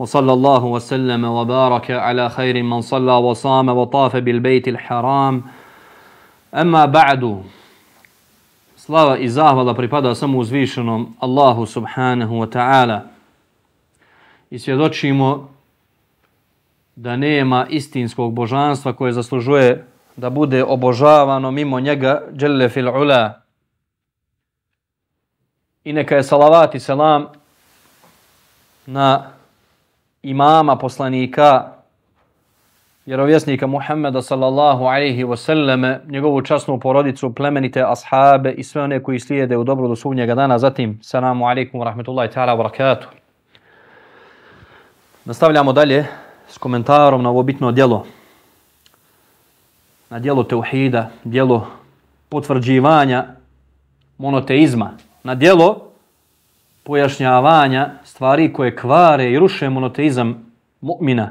وصلى الله وسلم وبارك على خير من صلى وصام وطاف بالبيت الحرام اما بعد Slava i zahvala pripada samo uzvišenom Allahu subhanahu wa ta'ala. I svjedočimo da nema istinskog božanstva koje zaslužuje da bude obožavano mimo njega dželle fil ula. I neka je salavat i selam na imama poslanika vjerovjesnika Muhammeda sallallahu alaihi wasallame, njegovu časnu porodicu, plemenite ashabe i sve one koji slijede u dobro do suvnjega dana. Zatim, salamu alaikum wa rahmetullahi ta'ala wa barakatuh. Nastavljamo dalje s komentarom na ovo bitno djelo. Na djelo teuhida, djelo potvrđivanja monoteizma. Na djelo pojašnjavanja stvari koje kvare i ruše monoteizam mu'mina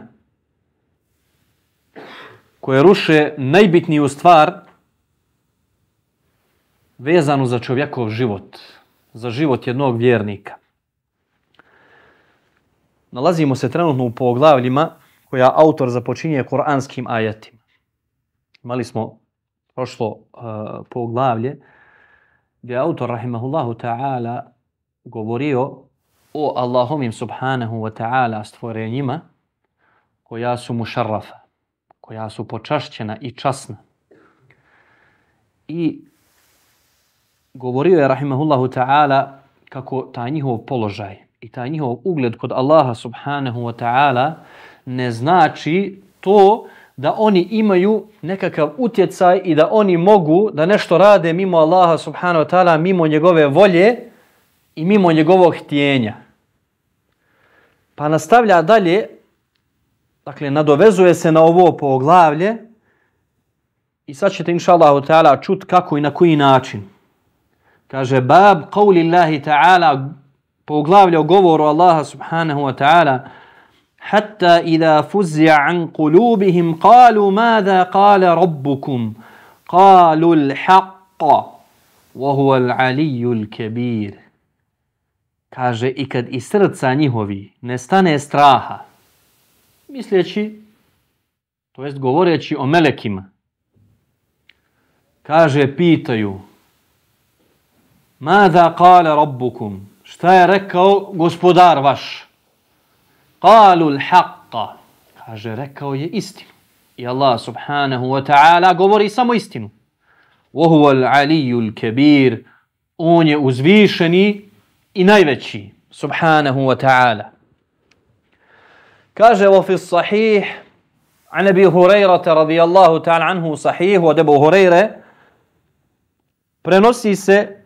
koje ruše najbitniju stvar vezanu za čovjekov život, za život jednog vjernika. Nalazimo se trenutno u poglavljima koja autor započinje koranskim ajatima. Imali smo prošlo uh, poglavlje gdje autor rahimahullahu ta'ala govorio o Allahovim subhanahu wa ta'ala stvorenjima koja su mušarrafa koja su počašćena i časna. I govorio je, rahimahullahu ta'ala, kako taj njihov položaj i taj njihov ugled kod Allaha subhanahu wa ta'ala ne znači to da oni imaju nekakav utjecaj i da oni mogu da nešto rade mimo Allaha subhanahu wa ta'ala, mimo njegove volje i mimo njegovog htjenja. Pa nastavlja dalje Dakle, nadovezuje se na ovo poglavlje i sad ćete inša Allahu ta'ala čut kako i na koji način. Kaže, bab qavli Allahi ta'ala poglavlje o govoru Allaha subhanahu wa ta'ala hatta idha fuzja an kulubihim qalu mada qala rabbukum qalu l'haqqa wa huwa l'aliju l'kebir. Kaže, i kad iz srca njihovi nestane straha, misleći, to jest govoreći o melekima, kaže, pitaju, Mada kale rabbukum? Šta je rekao gospodar vaš? Kalu l'haqqa. Kaže, rekao je istinu. I Allah subhanahu wa ta'ala govori samo istinu. Wahuwa l'aliju l'kebir. On je uzvišeni i najveći. Subhanahu wa ta'ala. Kaže وفي الصحيح عن ابي هريره رضي الله تعالى عنه صحيح od Abu Hurajre prenosi se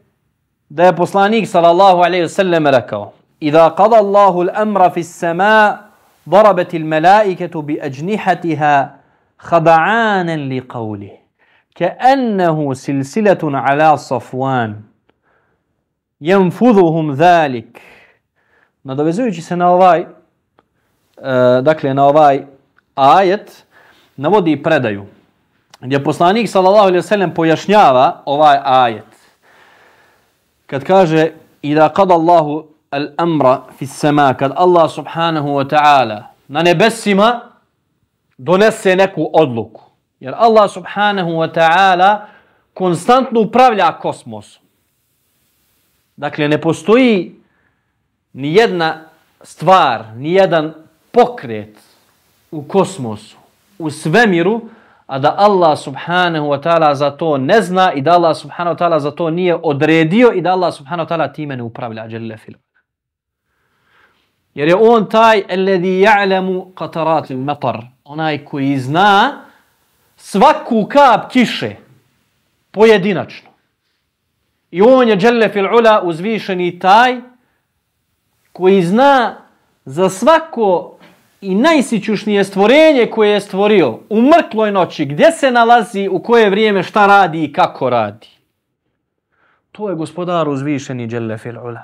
da je poslanik sallallahu alejhi ve sellem rekao اذا قضى الله الامر في السماء ضربت الملائكه باجنحتها خضعانا لقوله كانه سلسله على صفوان yanfuzuhum zalik. Nadovezujući se na ovaj e, dakle na ovaj ajet navodi predaju gdje poslanik sallallahu alejhi ve sellem pojašnjava ovaj ajet. Kad kaže ida kad Allahu al-amra fi sama, kad Allah subhanahu wa ta'ala na nebesima donese neku odluku. Jer Allah subhanahu wa ta'ala konstantno upravlja kosmosom. Dakle, ne postoji ni jedna stvar, ni jedan pokret u kosmosu, u svemiru, a da Allah subhanahu wa ta'ala za to ne zna i da Allah subhanahu wa ta'ala za to nije odredio i da Allah subhanahu wa ta'ala time ne upravlja. Jelle fil. Jer je on taj alladhi ja'lamu qatarat al-matar, onaj koji zna svaku kap kiše pojedinačno. I on je Jelle fil ula uzvišeni taj koji zna za svako i najsićušnije stvorenje koje je stvorio u mrtvoj noći, gdje se nalazi, u koje vrijeme, šta radi i kako radi. To je gospodar uzvišeni Đelle fil ula.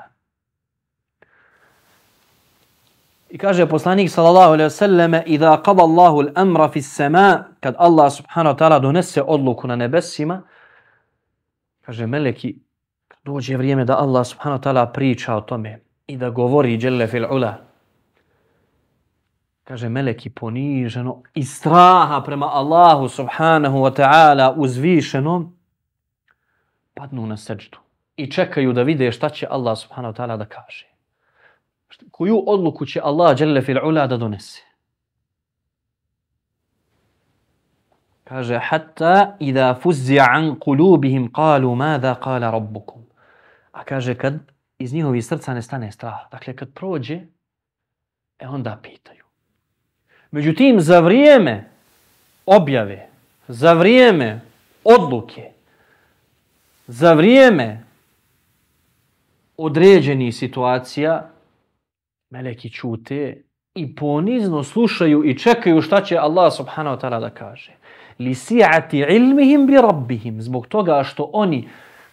I kaže poslanik sallallahu alejhi ve selleme iza qada Allahu al-amra fi as-sama kad Allah subhanahu wa ta'ala donese odluku na nebesima kaže meleki dođe vrijeme da Allah subhanahu wa ta'ala priča o tome i da govori dželle fil ula kaže meleki poniženo i straha prema Allahu subhanahu wa ta'ala uzvišenom padnu na seđdu i čekaju da vide šta će Allah subhanahu wa ta'ala da kaže. Koju odluku će Allah dželle fil ula da donese. Kaže, hatta idha fuzzi'a an kulubihim kalu mada qala rabbukum. A kaže, kad iz njihovih srca ne stane strah. Dakle, kad prođe, e onda pitaju. Međutim, za vrijeme objave, za vrijeme odluke, za vrijeme određeni situacija, meleki čute i ponizno slušaju i čekaju šta će Allah subhanahu wa ta'ala da kaže. Li si'ati ilmihim bi rabbihim, zbog toga što oni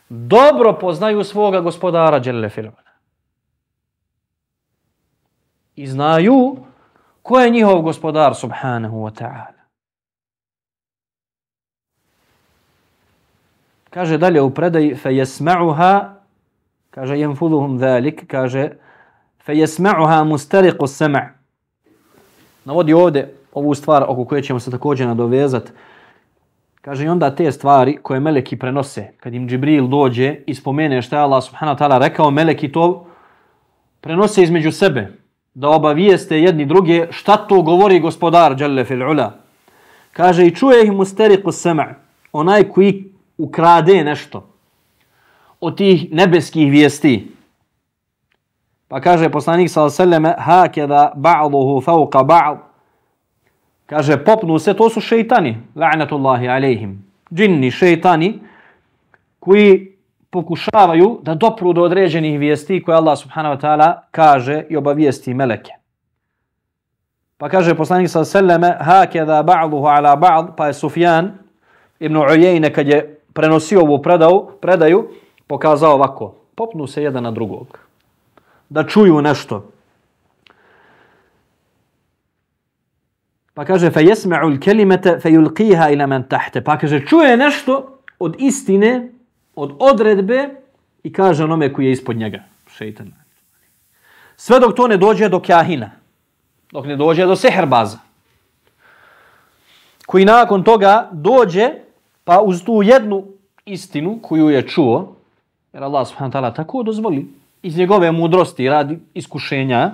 dobro poznaju svoga gospodara Đelle Firmana. I znaju ko je njihov gospodar subhanahu wa ta'ala. Kaže dalje u predaji fe jesma'uha kaže yenfuduhum zalik kaže fe jesma'uha mustariqu sama' navodi ovde ovu stvar oko koje ćemo se također nadovezati kaže i onda te stvari koje meleki prenose kad im Džibril dođe i spomene šta je Allah subhanahu wa ta'ala rekao meleki to prenose između sebe da obavijeste jedni druge šta to govori gospodar Đalle fil ula kaže i čuje ih musteriku sema, onaj koji ukrade nešto od tih nebeskih vijesti. Pa kaže poslanik sallallahu alejhi ve selleme "Hakeda ba'duhu fawqa ba'd. Kaže popnu se to su šejtani, la'natullahi alejhim. Džinni šejtani koji pokušavaju da dopru do određenih vijesti koje Allah subhanahu wa ta'ala kaže i obavijesti meleke. Pa kaže poslanik sallallahu seleme, ve selleme hakeza ba'duhu ala ba'd, pa je Sufjan ibn Ujejne kad je prenosio ovu predaju, predaju pokazao ovako. Popnu se jedan na drugog. Da čuju nešto. Pa kaže fe jesma'u l-kelimete fe yulqiha ila man tahte. Pa kaže čuje nešto od istine, od odredbe i kaže onome koji je ispod njega. Šeitan. Sve dok to ne dođe do kahina. Dok ne dođe do seherbaza. Koji nakon toga dođe pa uz tu jednu istinu koju je čuo, Jer Allah subhanahu ta'ala tako dozvoli iz njegove mudrosti radi iskušenja.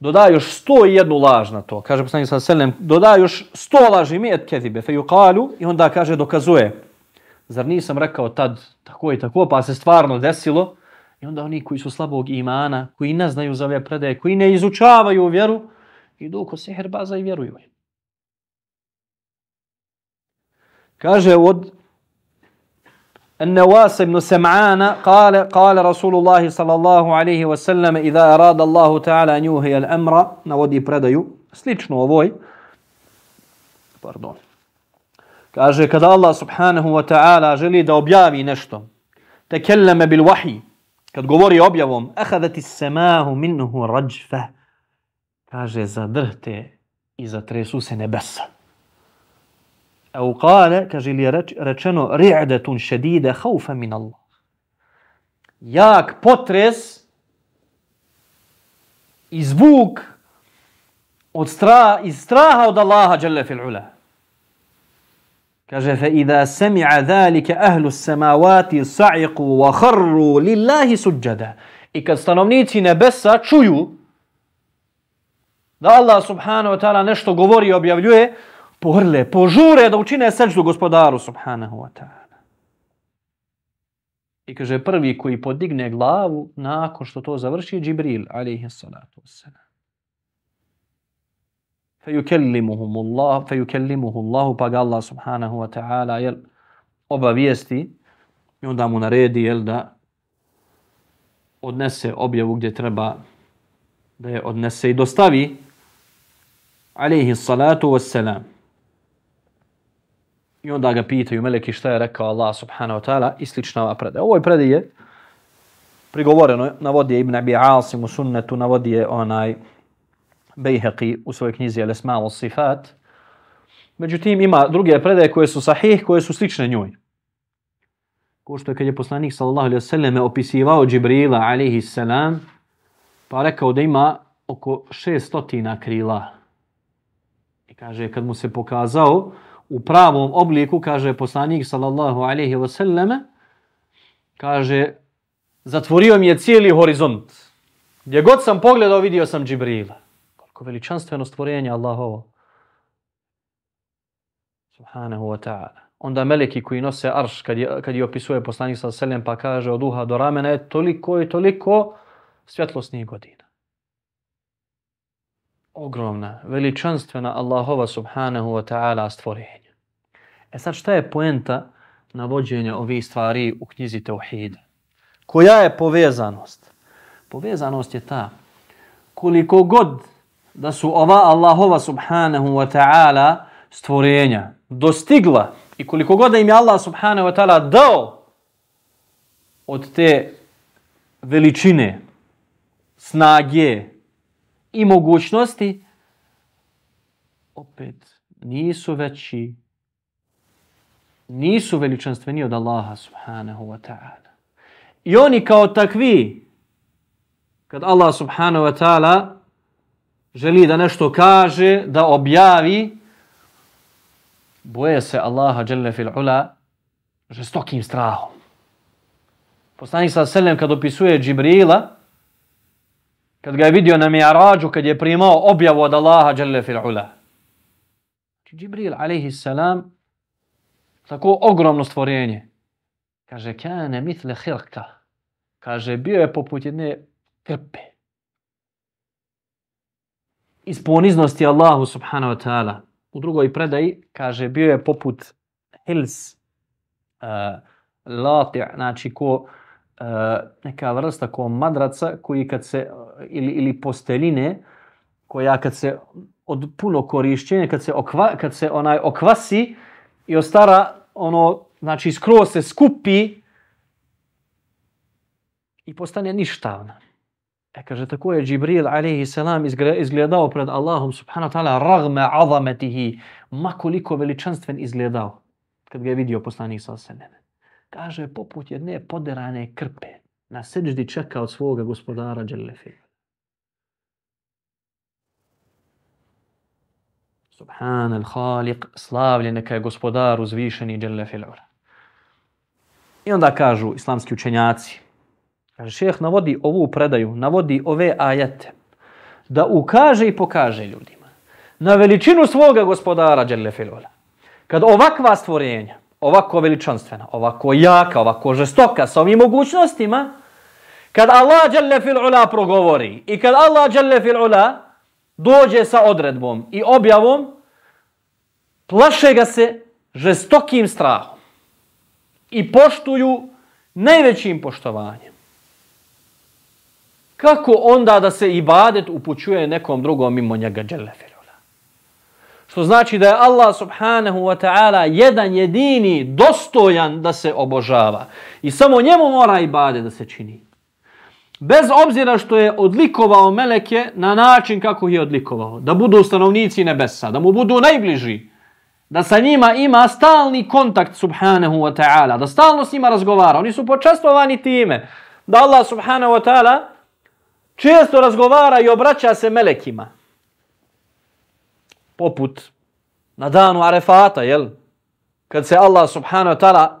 Doda još sto i jednu laž na to. Kaže poslanik sa selem, doda još 100 laži mi et kezibe fe yuqalu i onda kaže dokazuje. Zar nisam rekao tad tako i tako pa se stvarno desilo? I onda oni koji su slabog imana, koji ne znaju za ove predaje, koji ne izučavaju vjeru, idu ko seherbaza i vjeruju. Kaže od النواس بن سمعان قال قال رسول الله صلى الله عليه وسلم إذا أراد الله تعالى أن يوهي الأمر نودي predaju slično ovoj pardon kaže kada Allah subhanahu wa ta'ala želi da objavi nešto tekelleme bil wahi kad govori objavom ahadat is samahu minhu rajfa kaže zadrhte i zatresu se nebesa au kale, kaže ili je reč, rečeno, ri'adetun šedide haufa min Allah. Jak potres i zvuk od stra, iz straha od Allaha jalla fil ula. Kaže, fe idha sami'a dhalike ahlu samawati sa'iqu wa kharru lillahi suđada. I kad stanovnici nebesa čuju da Allah subhanahu wa ta'ala nešto govori i objavljuje, pohrle, požure da učine seđu gospodaru subhanahu wa ta'ala. I kaže prvi koji podigne glavu nakon što to završi Džibril, alaihi salatu wassalam. فَيُكَلِّمُهُمُ اللَّهُ فَيُكَلِّمُهُ اللَّهُ pa ga Allah subhanahu wa ta'ala jel, obavijesti i onda mu naredi jel, da odnese objavu gdje treba da je odnese i dostavi alaihi salatu wassalam. I onda ga pitaju meleki šta je rekao Allah subhanahu wa ta'ala i slična ova predaja. Ovo je prigovoreno, navodi je Ibn Abi Asim u sunnetu, navodi je onaj Bejheqi u svojoj knjizi El Esma'u Sifat. Međutim, ima druge predaje koje su sahih, koje su slične njoj. Ko što je kad je poslanik sallallahu alaihi sallam opisivao Džibrila alaihi sallam, pa rekao da ima oko 600 krila. I kaže, kad mu se pokazao u pravom obliku, kaže poslanik sallallahu alaihi wasallam, kaže, zatvorio mi je cijeli horizont. Gdje god sam pogledao, vidio sam Džibrila. Koliko veličanstveno stvorenje Allahovo. Subhanahu wa ta'ala. Onda meleki koji nose arš, kad je, kad je opisuje poslanik sallallahu selem, pa kaže od uha do ramena e, je toliko i toliko svjetlosnih godina ogromna, veličanstvena Allahova subhanahu wa ta'ala stvorenje. E sad šta je poenta navođenja ovih stvari u knjizi Teuhida? Koja je povezanost? Povezanost je ta koliko god da su ova Allahova subhanahu wa ta'ala stvorenja dostigla i koliko god da im je Allah subhanahu wa ta'ala dao od te veličine, snage, i mogućnosti, opet nisu veći, nisu veličanstveni od Allaha subhanahu wa ta'ala. I oni kao takvi, kad Allah subhanahu wa ta'ala želi da nešto kaže, da objavi, boje se Allaha jalla fil ula žestokim strahom. Poslanik sa selem kad opisuje Džibrila, kad ga je vidio na Mi'arađu, kad je primao objavu od Allaha Jalla fil ula. Znači, Džibril, alaihi salam, tako ogromno stvorenje, kaže, kane mitle hirka, kaže, bio je poput jedne krpe. Iz poniznosti Allahu subhanahu wa ta'ala. U drugoj predaji, kaže, bio je poput hils, uh, eh, lati, znači ko, uh, neka vrsta ko madraca koji kad se eh, ili ili posteline, koja kad se od puno korišćenja kad se okva, kad se onaj okvasi i ostara ono znači skroz se skupi i postane ništavna. E kaže tako je Džibril alejhi selam izgledao pred Allahom subhanahu wa taala ragme azametihi, makoliko veličanstven izgledao kad ga je vidio poslanik sallallahu alejhi ve sellem kaže poput jedne poderane krpe na seđdi čeka od svoga gospodara Đelefila. Subhan al-Khaliq, slavlje neka je gospodar uzvišeni Đelefi. I onda kažu islamski učenjaci, kaže šeheh navodi ovu predaju, navodi ove ajete, da ukaže i pokaže ljudima na veličinu svoga gospodara Đelefi. Kad ovakva stvorenja, ovako veličanstvena, ovako jaka, ovako žestoka, sa ovim mogućnostima, kad Allah dželle fil progovori i kad Allah dželle fil dođe sa odredbom i objavom, plaše ga se žestokim strahom i poštuju najvećim poštovanjem. Kako onda da se ibadet upućuje nekom drugom mimo njega dželefirula? Što znači da je Allah subhanahu wa ta'ala jedan jedini dostojan da se obožava. I samo njemu mora ibadet da se čini. Bez obzira što je odlikovao meleke na način kako je odlikovao. Da budu stanovnici nebesa, da mu budu najbliži. Da sa njima ima stalni kontakt subhanahu wa ta'ala. Da stalno s njima razgovara. Oni su počastovani time. Da Allah subhanahu wa ta'ala često razgovara i obraća se melekima poput na danu Arefata, jel? Kad se Allah subhanahu wa ta'ala,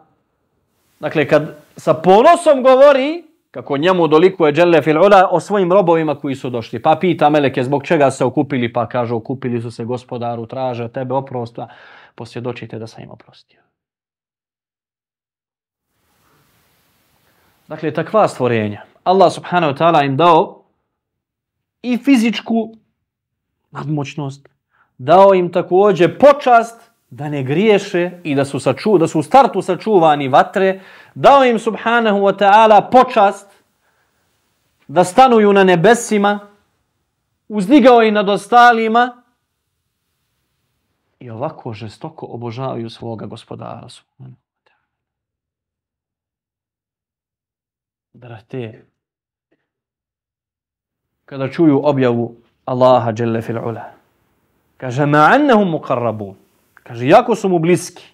dakle, kad sa ponosom govori, kako njemu dolikuje Jelle Fil'ula o svojim robovima koji su došli. Pa pita Meleke zbog čega se okupili, pa kaže okupili su se gospodaru, traže tebe oprosta, posvjedočite da sam im oprostio. Dakle, takva stvorenja. Allah subhanahu wa ta'ala im dao i fizičku nadmoćnost, dao im također počast da ne griješe i da su, saču, da su u startu sačuvani vatre, dao im subhanahu wa ta'ala počast da stanuju na nebesima, uzdigao ih nad ostalima i ovako žestoko obožavaju svoga gospodara. subhanahu wa ta'ala. Brate, kada čuju objavu Allaha dželle fil ula, kaže ma annahum muqarrabun. Kaže jako su mu bliski.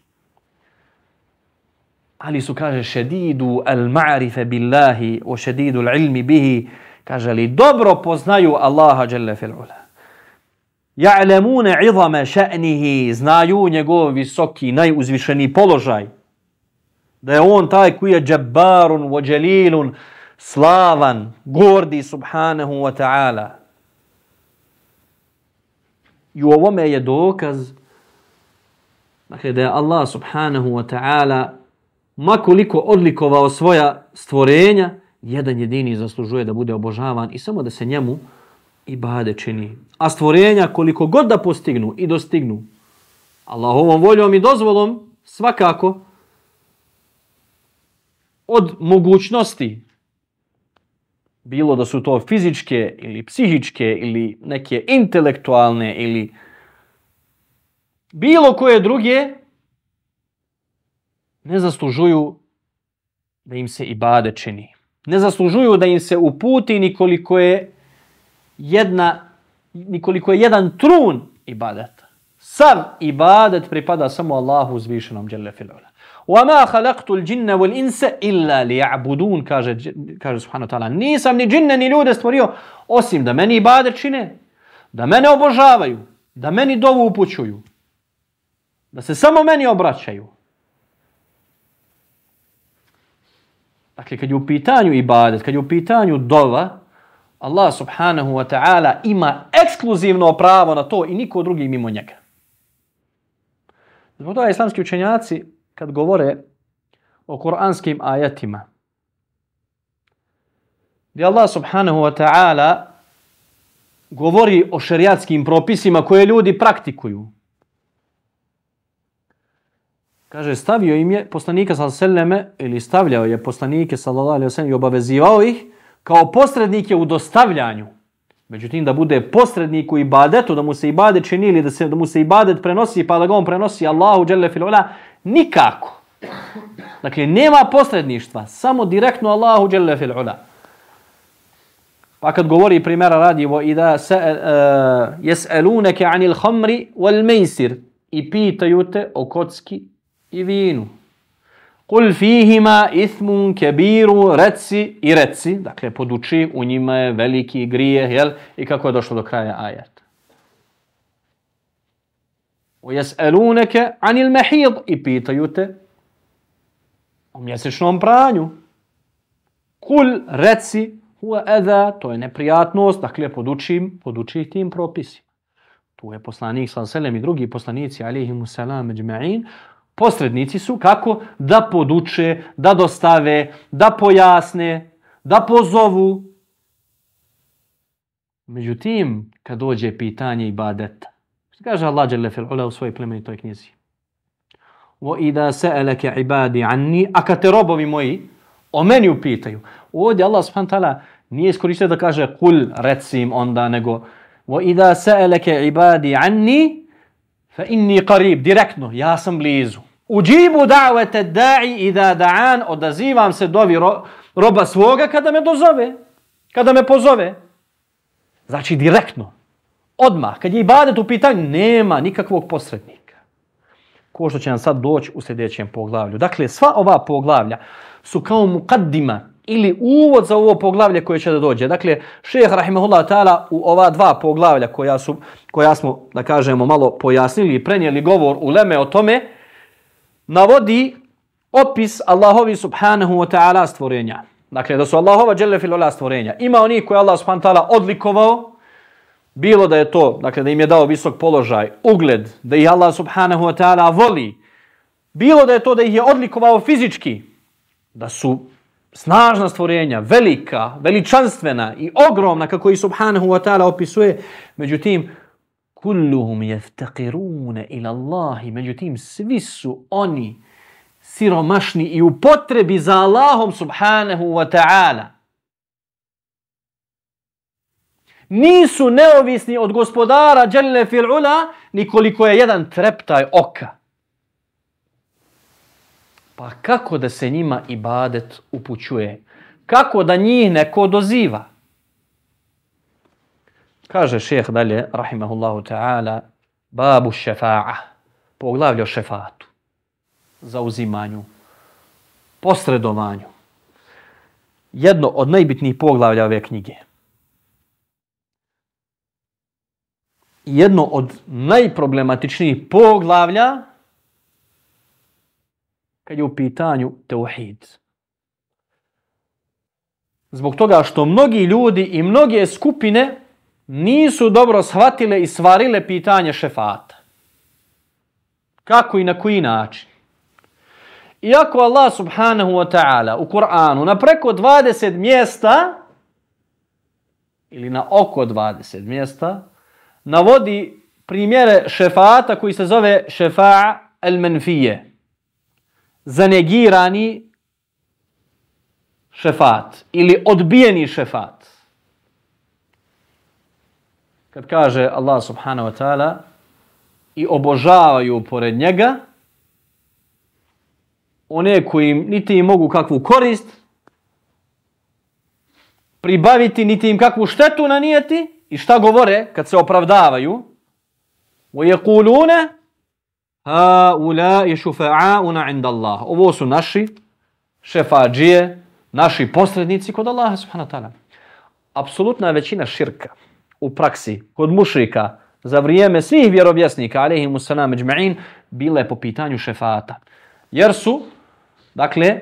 Ali su kaže šedidu al ma'rife billahi o šedidu al ilmi bihi. Kaže li dobro poznaju Allaha dželle fil ula. Ja'lamuna 'idama sha'nihi, znaju njegov visoki, najuzvišeni položaj. Da je on taj koji je džabbarun vođelilun, jalilun, slavan, gordi subhanahu wa ta'ala. I u ovome je dokaz dakle, da je Allah subhanahu wa ta'ala makoliko odlikovao svoja stvorenja, jedan jedini zaslužuje da bude obožavan i samo da se njemu i bade čini. A stvorenja koliko god da postignu i dostignu Allahovom voljom i dozvolom svakako od mogućnosti bilo da su to fizičke ili psihičke ili neke intelektualne ili bilo koje druge ne zaslužuju da im se ibade čini. Ne zaslužuju da im se uputi nikoliko je jedna nikoliko je jedan trun ibadeta. Sav ibadet pripada samo Allahu uzvišenom dželle filala. وَمَا خَلَقْتُ الْجِنَّ وَالْإِنْسَ إِلَّا لِيَعْبُدُونَ kaže, kaže subhanahu wa ta'ala. Nisam ni džinne ni ljude stvorio osim da meni ibadet čine, da mene obožavaju, da meni dovu upućuju, da se samo meni obraćaju. Dakle, kad je u pitanju ibadet, kad je u pitanju dova, Allah subhanahu wa ta'ala ima ekskluzivno pravo na to i niko drugi mimo njega. Zbog toga islamski učenjaci kad govore o kuranskim ajatima, gdje Allah subhanahu wa ta'ala govori o šerijatskim propisima koje ljudi praktikuju. Kaže, stavio im je poslanika sallallahu ili stavljao je poslanike sallallahu alaihi wasallam i obavezivao ih kao posrednike u dostavljanju. Međutim, da bude posrednik u ibadetu, da mu se ibadet čini ili da, se, da mu se ibadet prenosi, pa da ga on prenosi Allahu dželle filula, nikako. Dakle, nema posredništva, samo direktno Allahu dželle filula. Pa kad govori primjera radivo, i da se uh, e, jes'alunake anil khamri wal maisir i pitaju te o kocki i vinu. Kul fihima ithmun kebiru reci i reci, dakle poduči, u njima je veliki grije, jel? I kako je došlo do kraja ajat. U jes'alunake anil mehid i pitaju te o mjesečnom pranju. Kul reci huwa adha, to je neprijatnost, dakle podučim, poduči tim propisima. Tu je poslanik sallallahu alejhi i drugi poslanici alejhimu selam ejma'in posrednici su kako da poduče, da dostave, da pojasne, da pozovu. Međutim, kad dođe pitanje ibadeta, kaže Allah dželle ula u svojoj plemenitoj knjizi? Wa idha sa'alaka ibadi anni, a kad te robovi moji o meni upitaju. Ovdje Allah subhanahu ta'ala nije iskoristio da kaže kul recim onda, nego wa idha sa'alaka ibadi anni, fa inni qarib, direktno, ja sam blizu. Uđibu da'vete da'i i da da'an, odazivam se dovi ro, roba svoga kada me dozove, kada me pozove. Znači direktno, odmah, kad je ibadet u pitanju, nema nikakvog posrednika. Ko što će nam sad doći u sljedećem poglavlju. Dakle, sva ova poglavlja su kao mukaddima ili uvod za ovo poglavlje koje će da dođe. Dakle, šeheh rahimahullah ta'ala u ova dva poglavlja koja, su, koja smo, da kažemo, malo pojasnili i prenijeli govor u Leme o tome, navodi opis Allahovi subhanahu wa ta'ala stvorenja. Dakle, da su Allahova dželle fil stvorenja. Ima oni koje Allah subhanahu wa ta'ala odlikovao, bilo da je to, dakle, da im je dao visok položaj, ugled, da ih Allah subhanahu wa ta'ala voli, bilo da je to da ih je odlikovao fizički, da su snažna stvorenja, velika, veličanstvena i ogromna, kako i subhanahu wa ta'ala opisuje, međutim, kulluhum jeftaqirune ila Allahi, međutim svi su oni siromašni i u potrebi za Allahom subhanahu wa ta'ala. nisu neovisni od gospodara Đelle Fil'ula nikoliko je jedan treptaj oka. Pa kako da se njima ibadet upućuje? Kako da njih neko doziva? Kaže šeheh dalje, rahimahullahu ta'ala, babu šefa'a, poglavlja o šefatu, zauzimanju, posredovanju. Jedno od najbitnijih poglavlja ove knjige. Jedno od najproblematičnijih poglavlja kad je u pitanju teuhid. Zbog toga što mnogi ljudi i mnoge skupine nisu dobro shvatile i svarile pitanje šefata. Kako i na koji način? Iako Allah subhanahu wa ta'ala u Kur'anu na preko 20 mjesta ili na oko 20 mjesta navodi primjere šefata koji se zove šefa' al-menfije. Zanegirani šefat ili odbijeni šefat Kad kaže Allah subhanahu wa ta'ala i obožavaju pored njega, one koji niti im mogu kakvu korist pribaviti, niti im kakvu štetu nanijeti i šta govore kad se opravdavaju وَيَقُولُونَ هَا أُولَا يَشُفَعَاُنَ عِنْدَ اللَّهِ Ovo su naši šefađije, naši posrednici kod Allaha subhanahu wa ta'ala. Apsolutna većina širka u praksi kod mušrika za vrijeme svih vjerovjesnika, alaihimu salam, međma'in, bile po pitanju šefata. Jer su Dakle,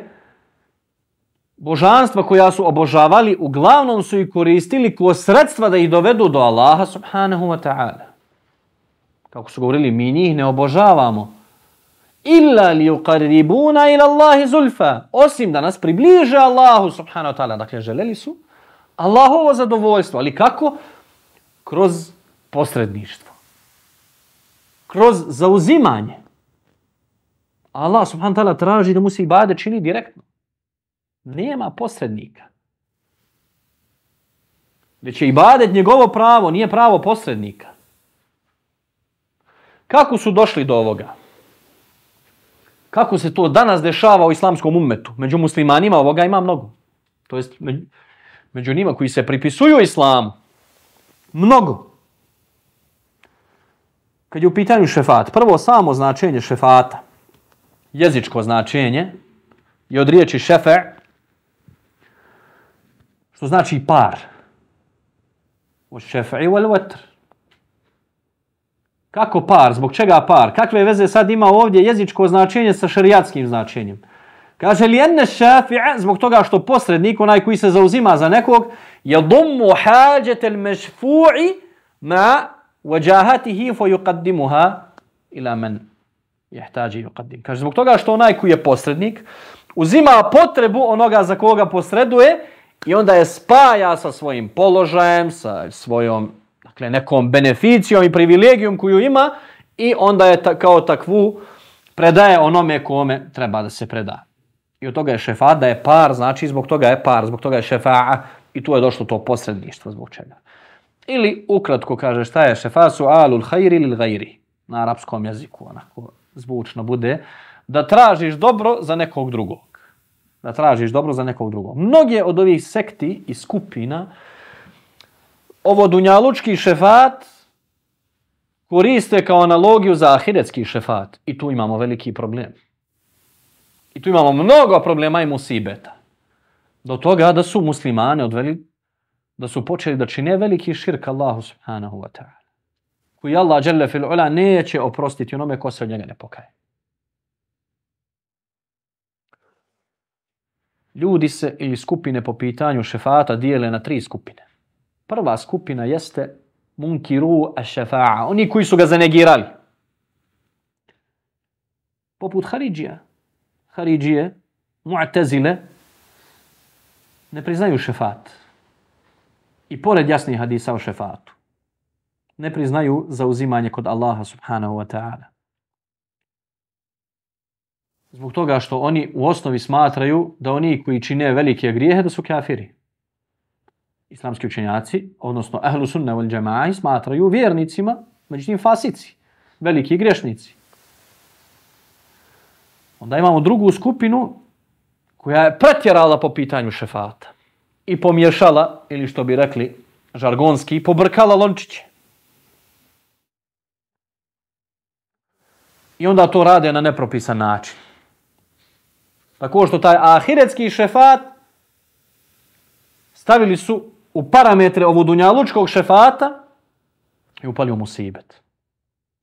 božanstva koja su obožavali, uglavnom su i koristili ko sredstva da ih dovedu do Allaha subhanahu wa ta'ala. Kako su govorili, mi njih ne obožavamo. Illa li uqarribuna ila Allahi zulfa. Osim da nas približe Allahu subhanahu wa ta'ala. Dakle, želeli su Allahovo zadovoljstvo. Ali kako? Kroz posredništvo. Kroz zauzimanje. Allah subhanahu ta'ala traži da mu se ibade čini direktno. Nema posrednika. Već je ibadet njegovo pravo, nije pravo posrednika. Kako su došli do ovoga? Kako se to danas dešava u islamskom ummetu? Među muslimanima ovoga ima mnogo. To jest među njima koji se pripisuju islamu. Mnogo. Kad je u pitanju šefat, prvo samo značenje šefata jezičko značenje je od riječi šefe, što znači par. U šefe i wal vetr. Kako par? Zbog čega par? Kakve veze sad ima ovdje jezičko značenje sa šariatskim značenjem? Kaže li enne šafi'a, zbog toga što posrednik, onaj koji se zauzima za nekog, je dummu hađetel mešfu'i ma vajahatihi fo yuqaddimuha ila men jehtađi yuqaddim. Kaže, zbog toga što onaj koji je posrednik uzima potrebu onoga za koga posreduje i onda je spaja sa svojim položajem, sa svojom dakle, nekom beneficijom i privilegijom koju ima i onda je ta, kao takvu predaje onome kome treba da se preda. I od toga je šefa da je par, znači zbog toga je par, zbog toga je šefa i tu je došlo to posredništvo zbog čega. Ili ukratko kaže šta je šefa su alul hajri ili gajri na arapskom jeziku, onako zvučno bude, da tražiš dobro za nekog drugog. Da tražiš dobro za nekog drugog. Mnoge od ovih sekti i skupina ovo dunjalučki šefat koriste kao analogiju za ahiretski šefat. I tu imamo veliki problem. I tu imamo mnogo problema i musibeta. Do toga da su muslimane odveli, da su počeli da čine veliki širk Allahu subhanahu wa ta'ala koji Allah dželle fil ula neće oprostiti onome ko se od njega ne pokaje. Ljudi se ili skupine po pitanju šefata dijele na tri skupine. Prva skupina jeste munkiru ash-shafa'a, oni koji su ga zanegirali. Poput Haridžija. Haridžije, Mu'tazile, ne priznaju šefat. I pored jasnih hadisa o šefatu ne priznaju zauzimanje kod Allaha subhanahu wa ta'ala. Zbog toga što oni u osnovi smatraju da oni koji čine velike grijehe da su kafiri. islamski učenjaci, odnosno ahlu sunna wal džemaj, smatraju vjernicima, međutim fasici, veliki grešnici. Onda imamo drugu skupinu koja je pretjerala po pitanju šefata i pomješala, ili što bi rekli žargonski, pobrkala lončiće. I onda to rade na nepropisan način. Tako što taj ahiretski šefat stavili su u parametre ovu dunjalučkog šefata i upalio mu sibet.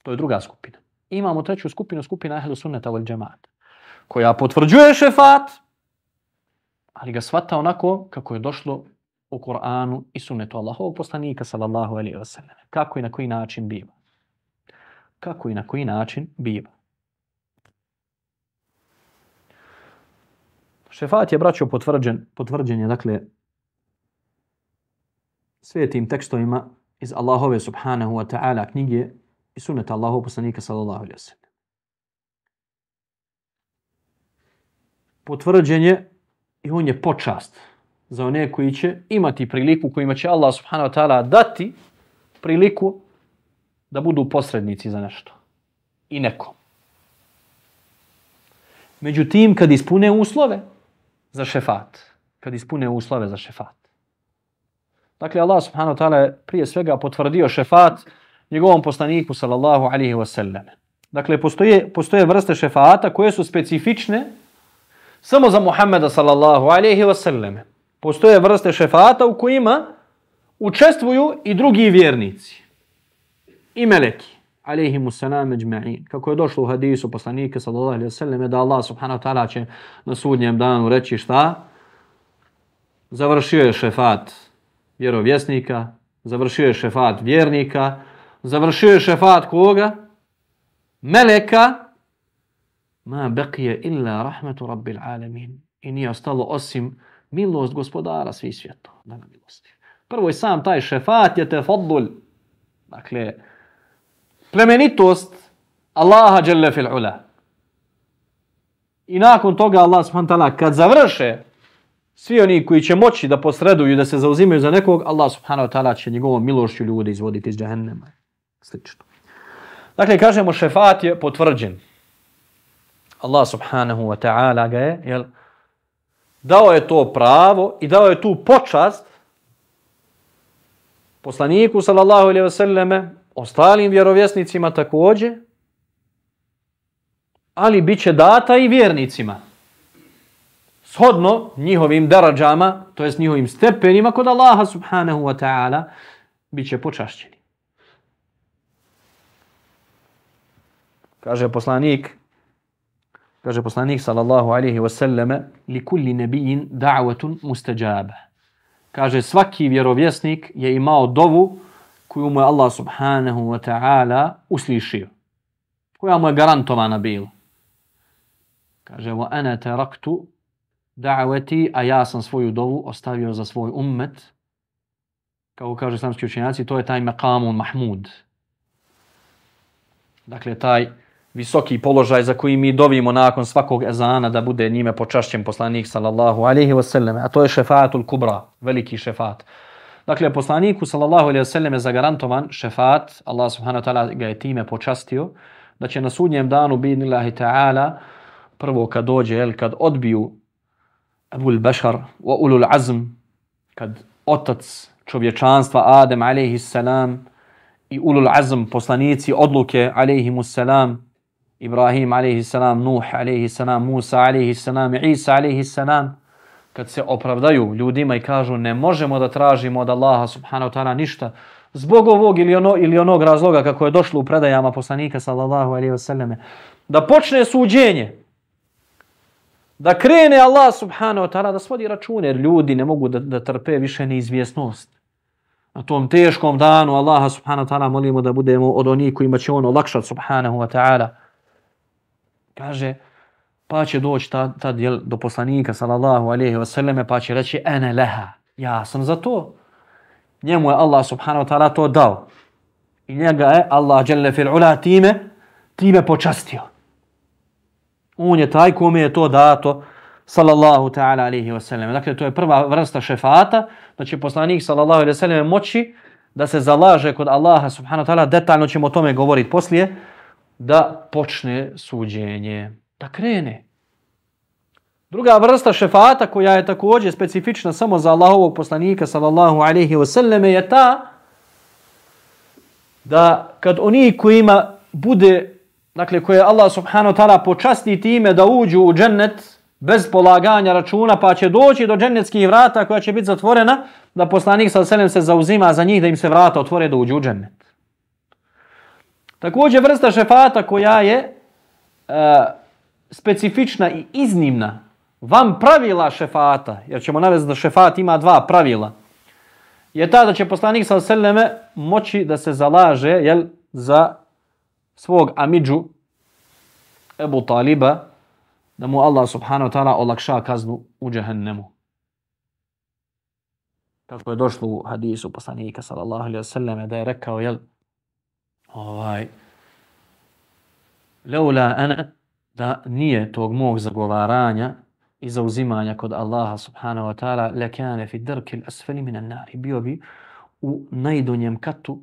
To je druga skupina. Imamo treću skupinu, skupina ehlu sunneta wal džemata, koja potvrđuje šefat, ali ga svata onako kako je došlo u Koranu i sunnetu Allahovog poslanika sallallahu alaihi wa sallam. Kako i na koji način biva. Kako i na koji način biva. Šefat je, braćo, potvrđen, potvrđen je, dakle, svetim tekstovima iz Allahove subhanahu wa ta'ala knjige i sunneta Allahov poslanika sallallahu alaihi wa Potvrđen je i on je počast za one koji će imati priliku, kojima će Allah subhanahu wa ta'ala dati priliku da budu posrednici za nešto. I nekom. Međutim, kad ispune uslove za šefat, kad ispune uslove za šefat. Dakle, Allah subhanahu wa ta'ala je prije svega potvrdio šefat njegovom poslaniku sallallahu alaihi wa sallam. Dakle, postoje, postoje vrste šefata koje su specifične samo za Muhammeda sallallahu alaihi wasallam. Postoje vrste šefata u kojima učestvuju i drugi vjernici. I meleki. Alaihimu salam ajma'in. Kako je došlo u hadisu poslanika sallallahu alaihi wasallam da Allah subhanahu wa ta'ala će na sudnjem danu reći šta? Završio je šefat vjerovjesnika, završio je šefat vjernika, završio je šefat koga? Meleka, ma beqije illa rahmetu rabbil alamin. I nije ostalo osim milost gospodara svih svijeta. Da nam milosti. Prvo je sam taj šefat je te fadul. Dakle, plemenitost Allaha jalla fil ula. I nakon toga Allah subhanahu ta'ala kad završe svi oni koji će moći da posreduju i da se zauzimaju za nekog, Allah subhanahu ta'ala će njegovom milošću ljude izvoditi iz džahennema. Slično. Dakle, kažemo šefat je potvrđen. Allah subhanahu wa ta'ala ga je, jel, dao je to pravo i dao je tu počast poslaniku sallallahu alaihi wa sallame, ostalim vjerovjesnicima također, ali bit će data i vjernicima. Shodno njihovim darađama, to jest njihovim stepenima kod Allaha subhanahu wa ta'ala, bit će počašćeni. Kaže poslanik, kaže poslanik sallallahu alaihi wasallame, li kulli nebijin da'vatun mustađaba. Kaže svaki vjerovjesnik je imao dovu koju mu je Allah subhanahu wa ta'ala uslišio. Koja mu je garantovana bila. Kaže, wa ana taraktu da'wati, a ja sam svoju dovu ostavio za svoj ummet. Kako kaže islamski učenjaci, to je taj maqamun mahmud. Dakle, taj visoki položaj za koji mi dovimo nakon svakog ezana da bude njime počašćen poslanik sallallahu alaihi wasallam. A to je šefatul kubra, veliki šefat. Dakle, poslaniku sallallahu alaihi wasallam je zagarantovan šefat, Allah subhanahu wa ta'ala ga je time počastio, da će na sudnjem danu bidnillahi ta'ala prvo kad dođe, el, kad odbiju Abul Bashar wa ulul azm, kad otac čovječanstva Adem alaihi salam i ulul azm poslanici odluke alaihi salam Ibrahim alaihi salam, Nuh alaihi salam, Musa alaihi salam, Isa alaihi salam, kad se opravdaju ljudima i kažu ne možemo da tražimo od Allaha subhanahu ta'ala ništa zbog ovog ili, ono, ili onog razloga kako je došlo u predajama poslanika sallallahu alaihi wasallam da počne suđenje, da krene Allah subhanahu ta'ala da svodi račune, jer ljudi ne mogu da, da trpe više neizvjesnost. Na tom teškom danu Allaha subhanahu ta'ala molimo da budemo od onih kojima će on olakšati subhanahu wa ta'ala. Kaže, pa će doći tad, tad jel, do poslanika sallallahu alaihi wasallam, pa će reći, ene leha, ja sam za to. Njemu je Allah subhanahu wa ta'ala to dao. I njega je Allah jelle fil ula time, time počastio. On je taj kome je to dato sallallahu ta'ala alaihi wasallam. Dakle, to je prva vrsta šefata, da će poslanik sallallahu alaihi wasallam moći da se zalaže kod Allaha subhanahu wa ta'ala, detaljno ćemo o tome govoriti poslije, da počne suđenje, da krene. Druga vrsta šefata koja je također specifična samo za Allahovog poslanika sallallahu alaihi wasallam je ta da kad oni kojima bude, dakle koje Allah subhanahu wa ta'ala počasti time da uđu u džennet bez polaganja računa pa će doći do džennetskih vrata koja će biti zatvorena da poslanik sallallahu alaihi se zauzima za njih da im se vrata otvore da uđu u džennet. Također vrsta šefata koja je uh, specifična i iznimna vam pravila šefata, jer ćemo navesti da šefat ima dva pravila, je ta da će poslanik sa seleme moći da se zalaže jel, za svog amidžu Ebu Taliba, da mu Allah subhanahu wa ta'ala olakša kaznu u džehennemu. Kako je došlo u hadisu poslanika sallallahu alaihi wa sallam da je rekao jel, ovaj, leula ana da nije tog mog zagovaranja i zauzimanja kod Allaha subhanahu wa ta'ala lekane fi drkil asfali minan nari. Bio bi u najdonjem katu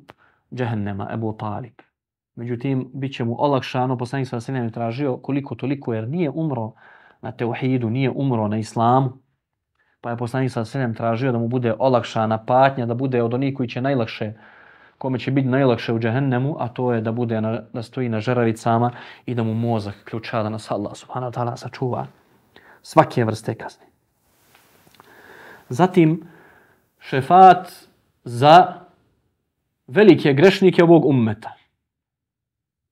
džahennema, Ebu Talib. Međutim, bit će mu olakšano, poslanik sa sallam tražio koliko toliko, jer nije umro na teuhidu, nije umro na islamu. Pa je poslanik sa sallam tražio da mu bude olakšana patnja, da bude od onih koji će najlakše kome će biti najlakše u džehennemu, a to je da bude na, da stoji na žeravicama i da mu mozak ključa da nas Allah subhanahu wa ta'ala sačuva svake vrste kazne. Zatim, šefat za velike grešnike ovog ummeta.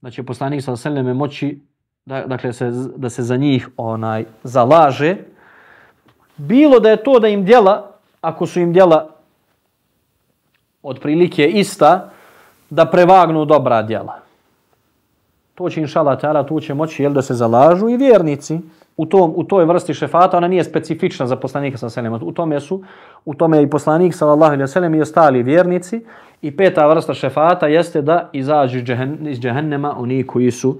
Da će poslanik sa seleme moći da, dakle, se, da se za njih onaj zalaže. Bilo da je to da im djela, ako su im djela otprilike ista, da prevagnu dobra djela. To će inšala ta'ala, tu će moći jel, da se zalažu i vjernici u, tom, u toj vrsti šefata, ona nije specifična za poslanika sa selem. U tome su, u tome je i poslanik sallallahu alejhi ve sellem i ostali vjernici. I peta vrsta šefata jeste da izađu iz džehennema oni koji su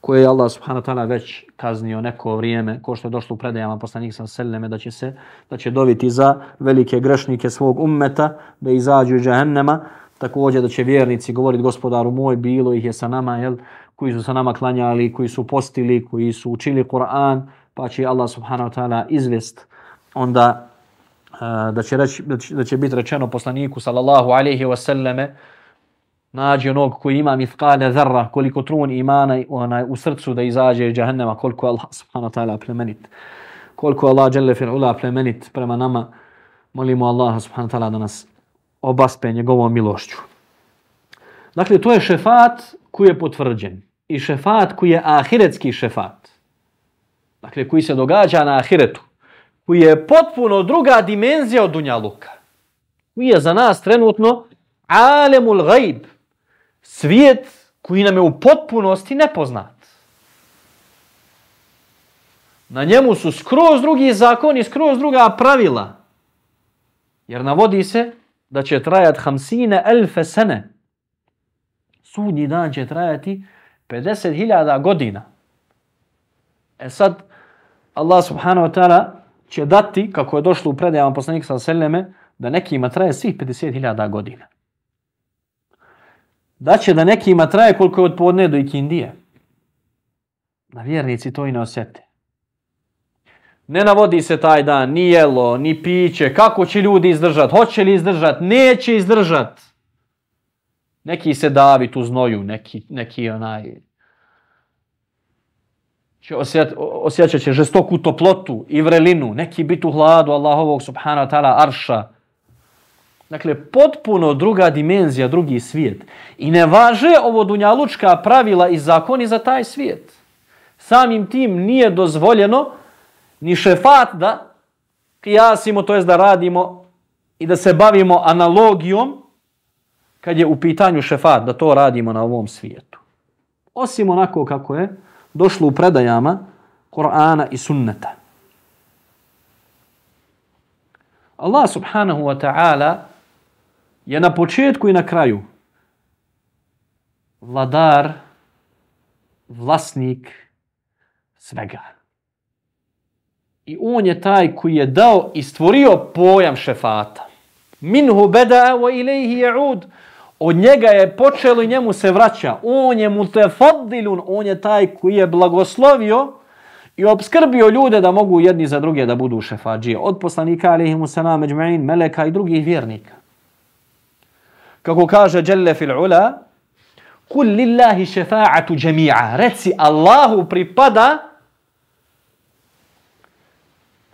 koje je Allah subhanahu wa ta'ala već kaznio neko vrijeme, ko što je došlo u predajama poslanik sa seleme, da će se da će dobiti za velike grešnike svog ummeta da izađu iz džahennema, također da će vjernici govoriti gospodaru moj, bilo ih je sa nama, jel, koji su sa nama klanjali, koji su postili, koji su učili Kur'an, pa će Allah subhanahu wa ta'ala izvest. Onda eh, da će, reći, da, će, biti rečeno poslaniku sallallahu alaihi wasallame nađi onog koji ima mithkale zarra, koliko trun imana onaj, u srcu da izađe iz jahennema, koliko Allah subhanahu wa ta'ala plemenit. Koliko Allah jelle fil ula plemenit prema nama, molimo Allah subhanahu wa ta'ala da nas obaspe njegovom milošću. Dakle, to je šefat koji je potvrđen. I šefat koji je ahiretski šefat dakle koji se događa na ahiretu, koji je potpuno druga dimenzija od Dunjaluka, koji je za nas trenutno alemul gajb, svijet koji nam je u potpunosti nepoznat. Na njemu su skroz drugi zakoni, skroz druga pravila. Jer navodi se da će trajati hamsine elfe sene. Sudnji dan će trajati 50.000 godina. E sad, Allah subhanahu wa ta'ala će dati, kako je došlo u predajama poslanika sa seleme, da nekima traje svih 50.000 godina. Da će da nekima traje koliko je od podne do ikindije. Na vjernici to i ne osjete. Ne navodi se taj dan, ni jelo, ni piće, kako će ljudi izdržat, hoće li izdržat, neće izdržat. Neki se davi tu znoju, neki, neki onaj, će osjet, osjećat će žestoku toplotu i vrelinu, neki bit u hladu Allahovog subhanahu wa ta'ala arša. Dakle, potpuno druga dimenzija, drugi svijet. I ne važe ovo dunjalučka pravila i zakoni za taj svijet. Samim tim nije dozvoljeno ni šefat da kijasimo, to jest da radimo i da se bavimo analogijom kad je u pitanju šefat, da to radimo na ovom svijetu. Osim onako kako je došlo u predajama Kur'ana i sunneta. Allah subhanahu wa ta'ala je na početku i na kraju vladar, vlasnik svega. I on je taj koji je dao i stvorio pojam šefata. Minhu beda wa ilaihi ja'ud. Od njega je počelo i njemu se vraća. On je mutefadilun, on je taj koji je blagoslovio i obskrbio ljude da mogu jedni za druge da budu šefađije. Od poslanika alaihimu salam, međma'in, meleka i drugih vjernika. Kako kaže Jelle fil ula, Kul lillahi šefa'atu džemi'a. Reci, Allahu pripada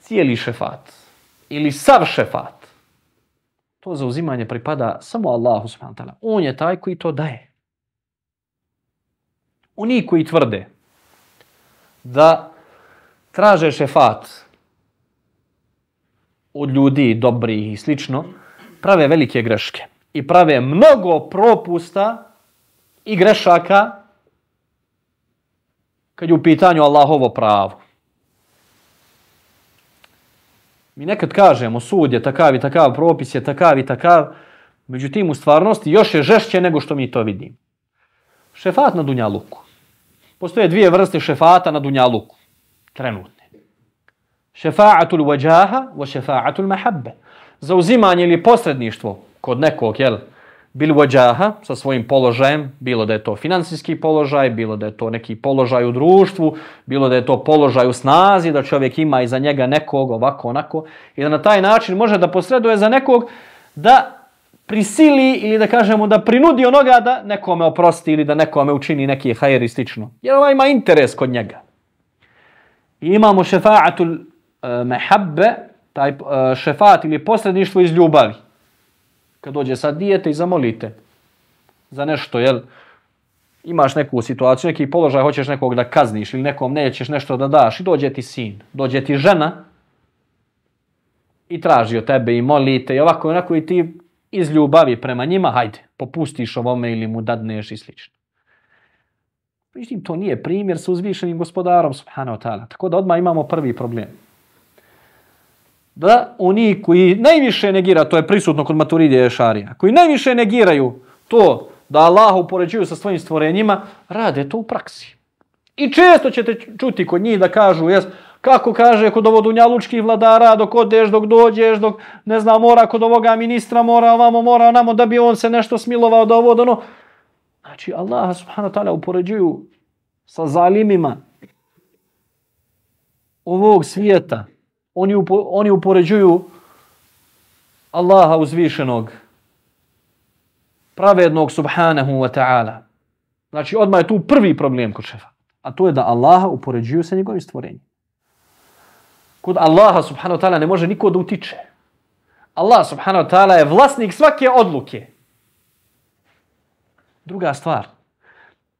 cijeli šefat. Ili sav šefat. To zauzimanje pripada samo Allahu subhanahu wa ta'ala. On je taj koji to daje. Oni koji tvrde da traže šefat od ljudi dobrih i slično, prave velike greške i prave mnogo propusta i grešaka kad je u pitanju Allahovo pravo. Mi nekad kažemo sud je takav i takav, propis je takav i takav, međutim u stvarnosti još je žešće nego što mi to vidimo. Šefat na Dunjaluku. Postoje dvije vrste šefata na Dunjaluku. Trenutne. Šefa'atul vajaha wa šefa'atul mahabbe. Zauzimanje ili posredništvo kod nekog, jel, bil vađaha sa svojim položajem, bilo da je to finansijski položaj, bilo da je to neki položaj u društvu, bilo da je to položaj u snazi, da čovjek ima iza njega nekog ovako, onako, i da na taj način može da posreduje za nekog da prisili ili da kažemo da prinudi onoga da nekome oprosti ili da nekome učini neki hajer i slično. Jer ovaj ima interes kod njega. I imamo šefa'atul uh, mehabbe, taj eh, uh, šefat ili posredništvo iz ljubavi kad dođe sad dijete i zamolite za nešto, jel, imaš neku situaciju, neki položaj, hoćeš nekog da kazniš ili nekom nećeš nešto da daš i dođe ti sin, dođe ti žena i traži od tebe i molite i ovako onako i ti iz ljubavi prema njima, hajde, popustiš ovome ili mu dadneš i slično. Međutim, to nije primjer sa uzvišenim gospodarom, subhanahu wa ta'ala. Tako da odmah imamo prvi problem da oni koji najviše negira, to je prisutno kod maturidije Šarija, koji najviše negiraju to da Allah upoređuju sa svojim stvorenjima, rade to u praksi. I često ćete čuti kod njih da kažu, jes, kako kaže kod ovo dunjalučkih vladara, dok odeš, dok dođeš, dok ne znam, mora kod ovoga ministra, mora ovamo, mora onamo, da bi on se nešto smilovao da ovo, da ono. Znači, Allah subhanahu ta'ala upoređuju sa zalimima ovog svijeta, oni, upo, oni upoređuju Allaha uzvišenog, pravednog subhanahu wa ta'ala. Znači, odmah je tu prvi problem kod šefa. A to je da Allaha upoređuju sa njegovim stvorenjem. Kod Allaha subhanahu wa ta'ala ne može niko da utiče. Allah subhanahu wa ta'ala je vlasnik svake odluke. Druga stvar.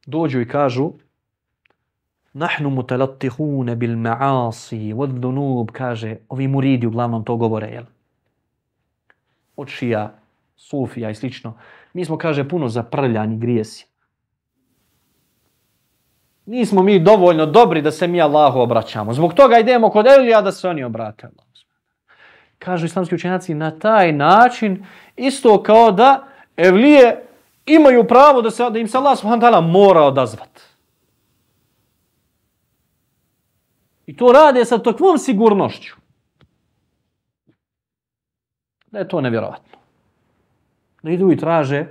Dođu i kažu, Nahnu mutalattihune bil ma'asi wad dhunub, kaže, ovi muridi uglavnom to govore, jel? Od šija, sufija i slično. Mi smo, kaže, puno zaprljani grijesi. Nismo mi dovoljno dobri da se mi Allahu obraćamo. Zbog toga idemo kod Elija da se oni obrate. Kažu islamski učenjaci na taj način isto kao da Evlije imaju pravo da, se, da im se Allah subhanahu ta'ala mora odazvati. I to rade sa takvom sigurnošću. Da je to nevjerovatno. Da idu i traže,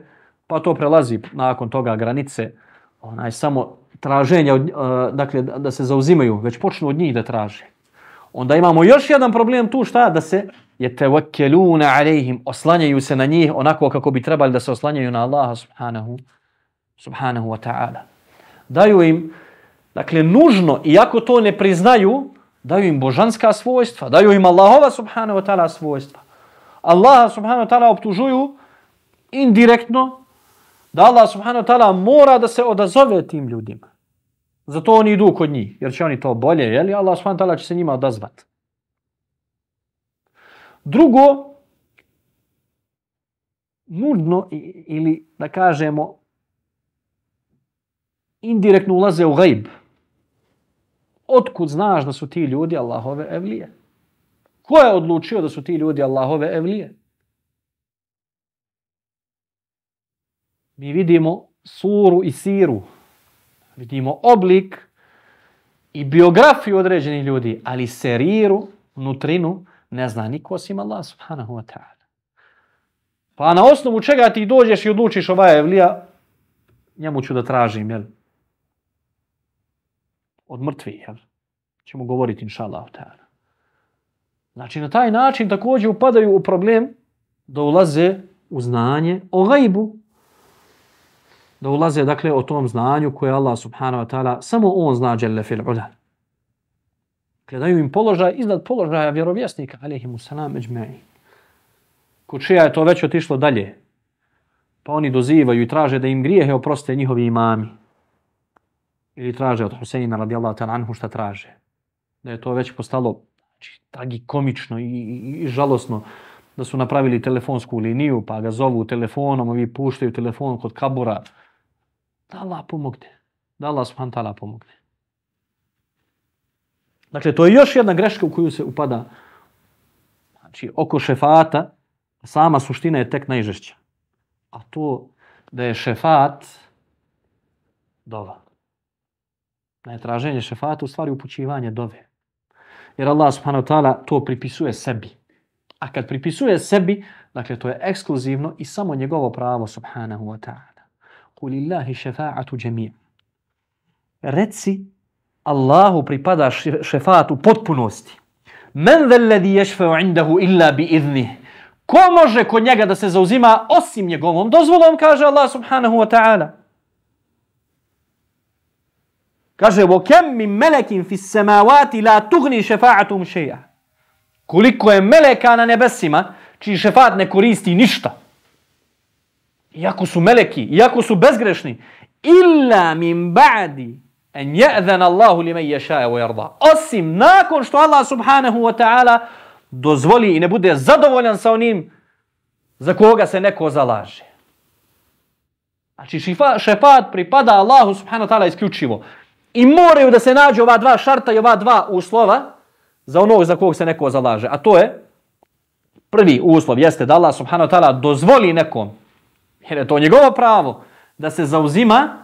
pa to prelazi nakon toga granice, onaj samo traženja, od, e, dakle da se zauzimaju, već počnu od njih da traže. Onda imamo još jedan problem tu šta? Da se je tevakkeluna alejhim, oslanjaju se na njih onako kako bi trebali da se oslanjaju na Allaha subhanahu, subhanahu wa ta'ala. Daju im Dakle, nužno, iako to ne priznaju, daju im božanska svojstva, daju im Allahova subhanahu wa ta'ala svojstva. Allaha subhanahu wa ta'ala optužuju indirektno da Allah subhanahu wa ta'ala mora da se odazove tim ljudima. Zato oni idu kod njih, jer će oni to bolje, jeli? Allah subhanahu wa ta'ala će se njima odazvati. Drugo, nudno ili da kažemo indirektno ulaze u gajb. Otkud znaš da su ti ljudi Allahove evlije? Ko je odlučio da su ti ljudi Allahove evlije? Mi vidimo suru i siru. Vidimo oblik i biografiju određenih ljudi, ali seriru nutrinu ne zna niko osim Allah subhanahu wa ta'ala. Pa na osnovu čega ti dođeš i odlučiš ovaj evlija, njemu ću da tražim, jel? Od mrtvih, jel? Ćemo govoriti, inša Allah. Znači, na taj način također upadaju u problem da ulaze u znanje o gajbu. Da ulaze, dakle, o tom znanju koje Allah subhanahu wa ta'ala samo on zna djelle fil ula. Gledaju im položaj iznad položaja vjerovjesnika, alaihimu salam međme'i. Kod čija je to već otišlo dalje. Pa oni dozivaju i traže da im grijehe oproste njihovi imami. Ili traže od Huseina radijallahu ta'ala anhu šta traže. Da je to već postalo znači, tragikomično i, i, i žalosno da su napravili telefonsku liniju, pa ga zovu telefonom, ovi puštaju telefon kod kabura. Da Allah pomogne. Da Allah subhanahu ta'ala pomogne. Dakle, to je još jedna greška u koju se upada. Znači, oko šefata, sama suština je tek najžešća. A to da je šefat dova. Da je traženje šefata u stvari upućivanje dove. Jer Allah subhanahu wa ta'ala to pripisuje sebi. A kad pripisuje sebi, dakle to je ekskluzivno i samo njegovo pravo subhanahu wa ta'ala. Kulillahi šefa'atu džemija. Reci, Allahu pripada šefat u potpunosti. Men vel ladhi yashfa'u 'indahu illa bi idnih. Ko može kod njega da se zauzima osim njegovom dozvolom, kaže Allah subhanahu wa ta'ala. Kaže, وَكَمْ مِنْ مَلَكٍ فِي السَّمَاوَاتِ لَا تُغْنِي شَفَاعَتُمْ شَيْعَ Koliko je meleka na nebesima, čiji šefat ne koristi ništa. Iako su meleki, iako su bezgrešni. إِلَّا مِنْ بَعْدِ أَنْ يَأْذَنَ اللَّهُ لِمَنْ يَشَاءَ وَيَرْضَى Osim nakon što Allah subhanahu wa ta'ala dozvoli i ne bude zadovoljan sa onim za koga se neko zalaže. Znači šefat pripada Allahu subhanahu wa ta'ala isključivo. I moraju da se nađu ova dva šarta i ova dva uslova za onog za kog se neko zalaže. A to je prvi uslov jeste da Allah subhanahu wa ta'ala dozvoli nekom, jer je to njegovo pravo, da se zauzima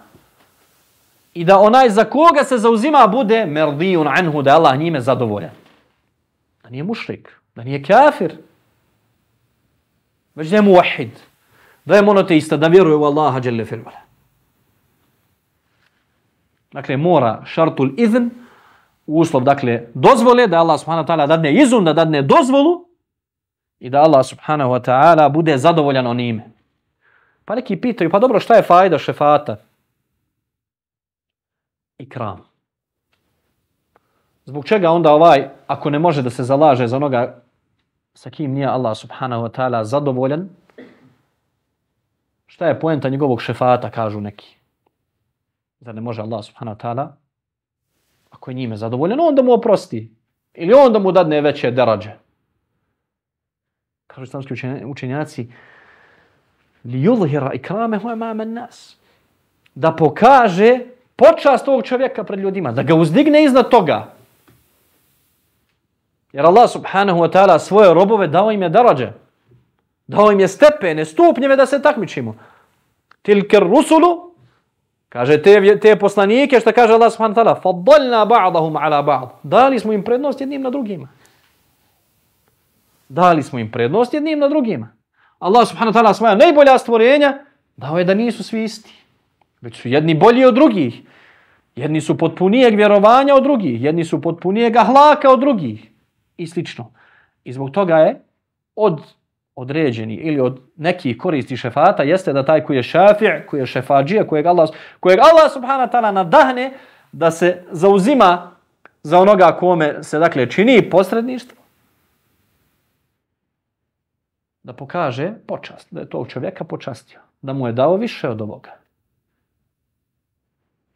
i da onaj za koga se zauzima bude merdijun anhu, da Allah njime zadovoljan. Da nije mušrik, da nije kafir, već da je muahid, da je monoteista, da vjeruje u Allaha jelle firmala. Dakle, mora šartul izn, uslov, dakle, dozvole, da Allah subhanahu wa ta'ala dadne izun, da dadne dozvolu i da Allah subhanahu wa ta'ala bude zadovoljan o njime. Pa neki pitaju, pa dobro, šta je fajda šefata? Ikram. Zbog čega onda ovaj, ako ne može da se zalaže za onoga sa kim nije Allah subhanahu wa ta'ala zadovoljan, šta je poenta njegovog šefata, kažu neki. Zar ne može Allah subhanahu wa ta'ala, ako je njime zadovoljen, onda mu oprosti. Ili on da mu dadne veće derađe. Kažu islamski učenjaci, li yudhira ikramehu amaman nas. Da pokaže počast ovog čovjeka pred ljudima, da ga uzdigne iznad toga. Jer Allah subhanahu wa ta'ala svoje robove dao im je darađe. Dao im je stepene, stupnjeve da se takmičimo. Tilker rusulu Kaže te, te poslanike što kaže Allah subhanahu wa ta'ala fadalna ba'dahum ala ba'd. Dali smo im prednost jednim na drugima. Dali smo im prednost jednim na drugima. Allah subhanahu wa ta'ala svoja najbolja stvorenja dao je da nisu svi isti. Već su jedni bolji od drugih. Jedni su potpunijeg vjerovanja od drugih. Jedni su potpunijeg ahlaka od drugih. I slično. I zbog toga je od određeni ili od nekih koristi šefata jeste da taj koji je šafi' koji je šefađija, kojeg Allah, kojeg Allah subhanahu ta'ala nadahne da se zauzima za onoga kome se dakle čini posredništvo, da pokaže počast, da je tog čovjeka počastio, da mu je dao više od ovoga.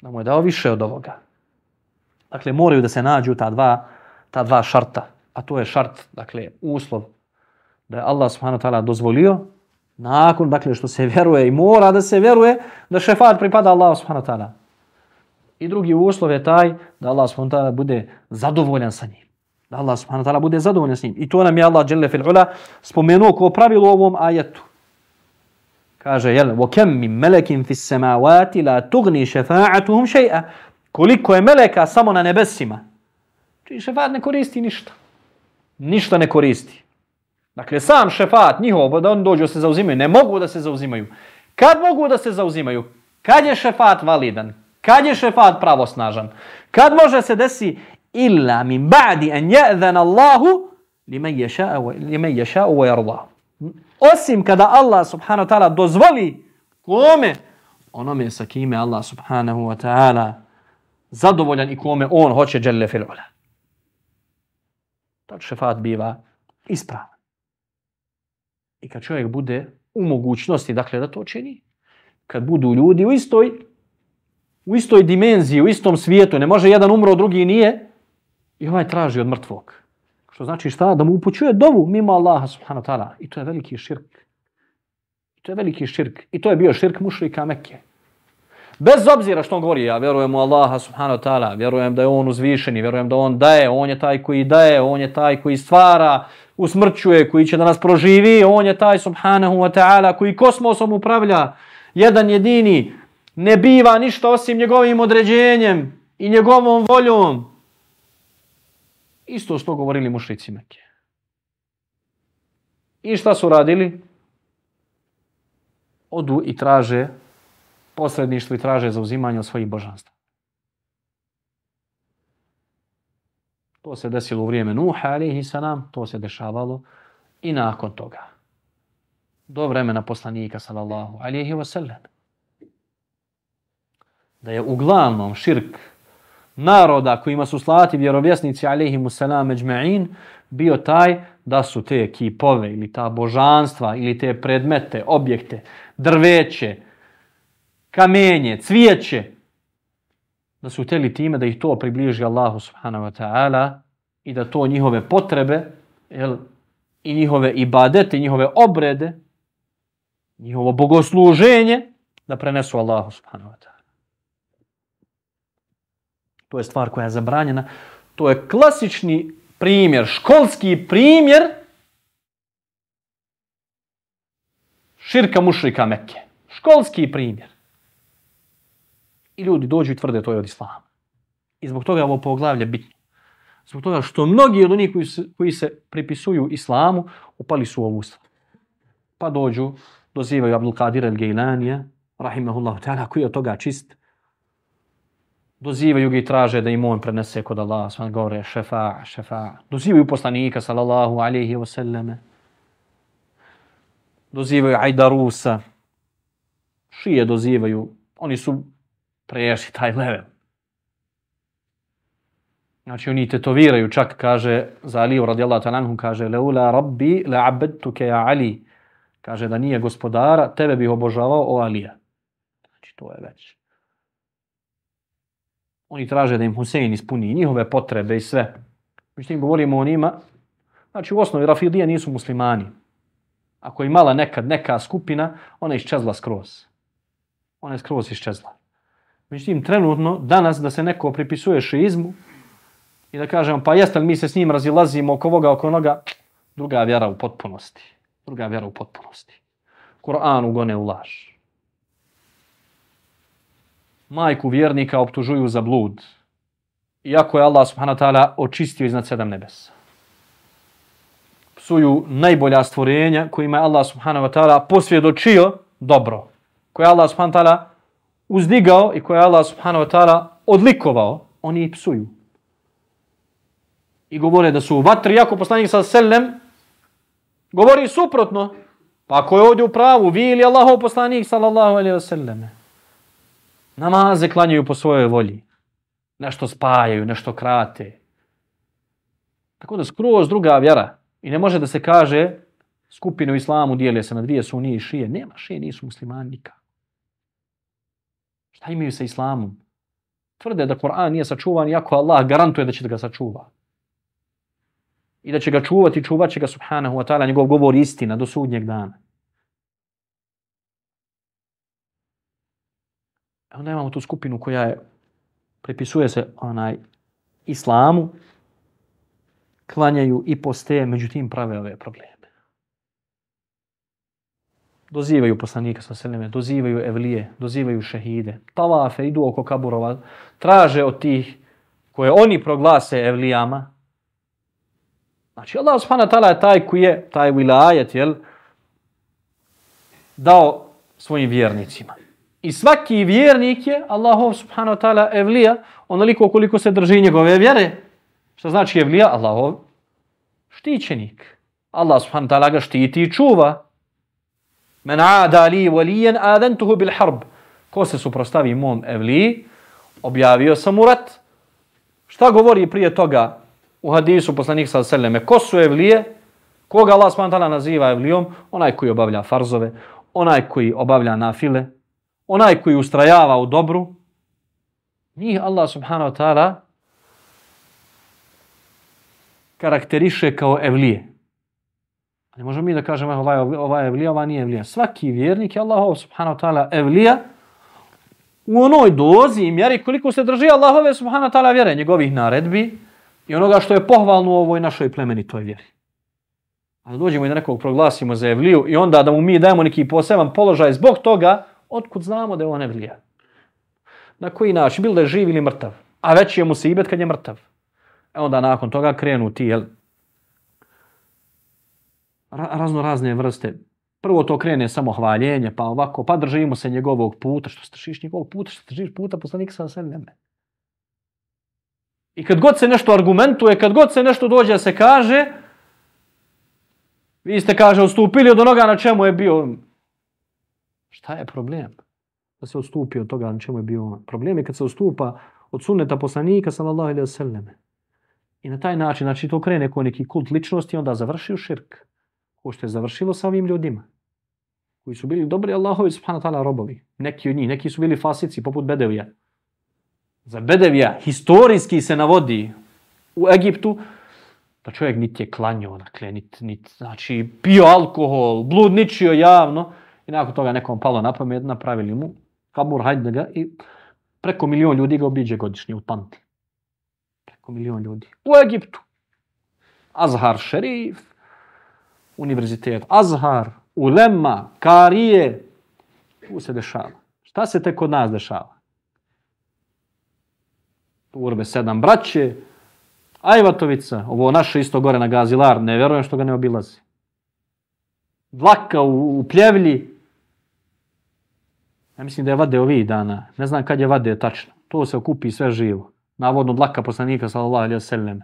Da mu je dao više od ovoga. Dakle, moraju da se nađu ta dva, ta dva šarta, a to je šart, dakle, uslov da je Allah subhanahu wa ta'ala dozvolio, nakon dakle što se vjeruje i mora da se vjeruje, da šefat pripada Allah subhanahu wa ta'ala. I drugi uslov je taj da Allah subhanahu wa ta'ala bude zadovoljan sa njim. Da Allah subhanahu wa ta'ala bude zadovoljan sa njim. I to nam je Allah jelle fil ula spomenuo kao pravilo u ovom ajetu. Kaže, jel, وَكَمْ مِنْ مَلَكٍ فِي السَّمَاوَاتِ لَا تُغْنِي شَفَاعَتُهُمْ شَيْئًا Koliko je meleka samo na nebesima, čiji šefat ne koristi ništa. ništa ne koristi. Dakle, sam šefat njihov, pa da oni dođu se zauzimaju, ne mogu da se zauzimaju. Kad mogu da se zauzimaju? Kad je šefat validan? Kad je šefat pravosnažan? Kad može se desi illa min ba'di an ya'dhana Allahu liman yasha'u liman yasha'u wa yarda. Osim kada Allah subhanahu wa ta'ala dozvoli kome onome sa kime Allah subhanahu wa ta'ala zadovoljan i kome on hoće dželle fil ula. Tad šefat biva ispravan. I kad čovjek bude u mogućnosti, dakle, da to čini, kad budu ljudi u istoj, u istoj dimenziji, u istom svijetu, ne može jedan umro, drugi nije, i ovaj traži od mrtvog. Što znači šta? Da mu upućuje dovu mimo Allaha subhanahu wa ta'ala. I to je veliki širk. I to je veliki širk. I to je bio širk mušrika Mekke. Bez obzira što on govori, ja vjerujem u Allaha subhanahu wa ta'ala, vjerujem da je on uzvišeni, vjerujem da on daje, on je taj koji daje, on je taj koji stvara, usmrćuje, koji će da nas proživi, on je taj subhanahu wa ta'ala koji kosmosom upravlja, jedan jedini, ne biva ništa osim njegovim određenjem i njegovom voljom. Isto što govorili mušrici Mekke. I šta su radili? Odu i traže posredništvo i traže za uzimanje od svojih božanstva. To se desilo u vrijeme Nuha, alihi salam, to se dešavalo i nakon toga. Do vremena poslanika, sallallahu alihi wasallam. Da je uglavnom širk naroda kojima su slati vjerovjesnici, alihi musalam, međme'in, bio taj da su te kipove ili ta božanstva ili te predmete, objekte, drveće, kamenje, cvijeće, da su htjeli time da ih to približi Allahu subhanahu wa ta'ala i da to njihove potrebe jel, i njihove ibadete, njihove obrede, njihovo bogosluženje da prenesu Allahu subhanahu wa ta'ala. To je stvar koja je zabranjena. To je klasični primjer, školski primjer širka mušrika Mekke. Školski primjer. I ljudi dođu i tvrde to je od islama. I zbog toga je ovo poglavlje bitno. Zbog toga što mnogi od onih koji se, koji se pripisuju islamu upali su u ovu stvar. Pa dođu, dozivaju Abdul Qadir al-Gejlanija, rahimahullahu ta'ala, koji je od toga čist. Dozivaju ga i traže da im on prenese kod Allah, sve govore šefa, šefa. Dozivaju poslanika, sallallahu alaihi wa sallame. Dozivaju Ajdarusa. Šije dozivaju. Oni su preješi taj level. Znači oni tetoviraju, čak kaže za Aliju radijallahu ta'ala kaže leula rabbi la abedtuke ja Ali. Kaže da nije gospodara, tebe bih obožavao o Alija. Znači to je već. Oni traže da im Husein ispuni njihove potrebe i sve. Međutim, govorimo o njima. Znači u osnovi Rafidije nisu muslimani. Ako je imala nekad neka skupina, ona je iščezla skroz. Ona je skroz iščezla. Međutim, trenutno, danas da se neko pripisuje šizmu i da kažemo, pa jeste li mi se s njim razilazimo oko ovoga, oko onoga, druga vjera u potpunosti. Druga vjera u potpunosti. Kur'an ugone u laž. Majku vjernika optužuju za blud. Iako je Allah subhanahu wa ta'ala očistio iznad sedam nebesa. Psuju najbolja stvorenja kojima je Allah subhanahu wa ta'ala posvjedočio dobro. Koje je Allah subhanahu wa ta'ala uzdigao i koje Allah subhanahu wa ta'ala odlikovao, oni ih psuju. I govore da su u vatri, jako poslanik sa selem, govori suprotno. Pa ako je ovdje u pravu, vi ili Allahov poslanik sallallahu alaihi wa sallam, namaze klanjaju po svojoj volji. Nešto spajaju, nešto krate. Tako da skroz druga vjera. I ne može da se kaže skupinu islamu dijele se na dvije sunije i šije. Nema šije, nisu muslimani nikad. Šta imaju sa islamom? Tvrde da Kur'an nije sačuvan, iako Allah garantuje da će da ga sačuva. I da će ga čuvati, čuvat će ga subhanahu wa ta'ala, njegov govor istina do sudnjeg dana. E onda imamo tu skupinu koja je, prepisuje se onaj islamu, klanjaju i posteje, međutim prave ove probleme dozivaju poslanika sa seleme, dozivaju evlije, dozivaju šehide, tavafe, idu oko kaburova, traže od tih koje oni proglase evlijama, Znači, Allah subhanahu wa ta'ala je taj koji je, taj vilajet, jel, dao svojim vjernicima. I svaki vjernik je, Allahov subhanahu wa ta'ala, evlija, onoliko koliko se drži njegove vjere. Što znači evlija? Allahov štićenik. Allah subhanahu wa ta'ala ga štiti i čuva. Men aada li valijen adentuhu bil harb. Ko se suprostavi mom evliji, objavio sam u rat. Šta govori prije toga u hadisu poslanik sa seleme? Ko su evlije? Koga Allah s.w.t. naziva evlijom? Onaj koji obavlja farzove, onaj koji obavlja nafile, onaj koji ustrajava u dobru. Njih Allah subhanahu wa ta'ala karakteriše kao evlije. Ne možemo mi da kažemo ovaj, ovaj evlija, ovaj nije evlija. Svaki vjernik je Allahov subhanahu wa ta'ala evlija u onoj dozi i mjeri koliko se drži Allahove subhanahu wa ta'ala vjere, njegovih naredbi i onoga što je pohvalno u ovoj našoj plemenitoj vjeri. A da dođemo i da nekog proglasimo za evliju i onda da mu mi dajemo neki poseban položaj zbog toga, otkud znamo da je on evlija. Na koji način, bilo da je živ ili mrtav. A već je mu se ibet kad je mrtav. E onda nakon toga krenu ti, jel, razno razne vrste. Prvo to krene samo hvaljenje, pa ovako, pa držimo se njegovog puta. Što se njegovog puta? Što se puta poslanika sa seleme? I kad god se nešto argumentuje, kad god se nešto dođe da se kaže, vi ste, kaže, odstupili od onoga na čemu je bio. Šta je problem? Da se odstupi od toga na čemu je bio. Problem je kad se odstupa od sunneta poslanika, sallallahu alaihi wa sallam. I na taj način, znači to krene ko neki kult ličnosti, onda završi u širk ko što je završilo sa ovim ljudima, koji su bili dobri Allahovi subhanahu ta'ala robovi. Neki od njih, neki su bili fasici, poput Bedevija. Za Bedevija historijski se navodi u Egiptu da čovjek niti je klanio, dakle, niti, niti, znači, pio alkohol, bludničio javno i nakon toga nekom palo na pamet, napravili mu kabur, hajde ga i preko milion ljudi ga obiđe godišnje u Tanti. Preko milion ljudi. U Egiptu. Azhar šerif, univerzitet, Azhar, Ulema, Karije, tu se dešava. Šta se tek kod nas dešava? Urbe sedam braće, Ajvatovica, ovo naše isto gore na Gazilar, ne vjerujem što ga ne obilazi. Vlaka u, u pljevlji, ja mislim da je vade ovih dana, ne znam kad je vade tačno, to se okupi sve živo. Navodno dlaka poslanika, sallallahu alaihi wa sallam.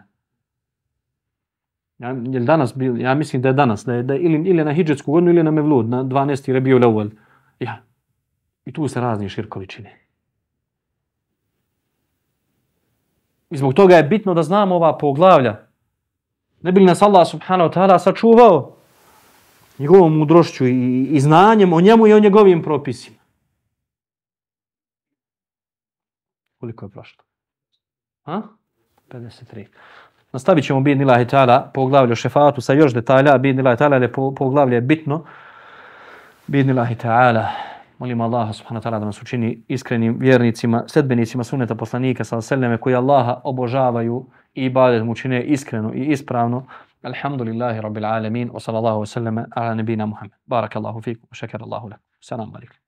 Ja, je danas bil, ja mislim da je danas, da je, da je ili, ili na hijđetsku godinu ili na Mevlud, na 12. Rebiju leuvel. Ja. I tu se razni širkovi čine. I zbog toga je bitno da znamo ova poglavlja. Ne bi li nas Allah subhanahu wa ta'ala sačuvao njegovom mudrošću i, i znanjem o njemu i o njegovim propisima. Koliko je prošlo? Ha? 53. Nastavit ćemo bin ilahi ta'ala poglavlje o šefatu sa još detalja. Bin ilahi ta'ala je poglavlje bitno. Bin ilahi ta'ala. Molim Allaha subhanahu wa ta'ala da nas učini iskrenim vjernicima, sedbenicima sunneta poslanika sa seleme koji Allaha obožavaju i ibadet mu čine iskreno i ispravno. Alhamdulillahi rabbil alamin wa sallallahu wa sallama ala nabina Muhammad. Barakallahu fikum. Šeker Allahu lakum. Salam alaikum.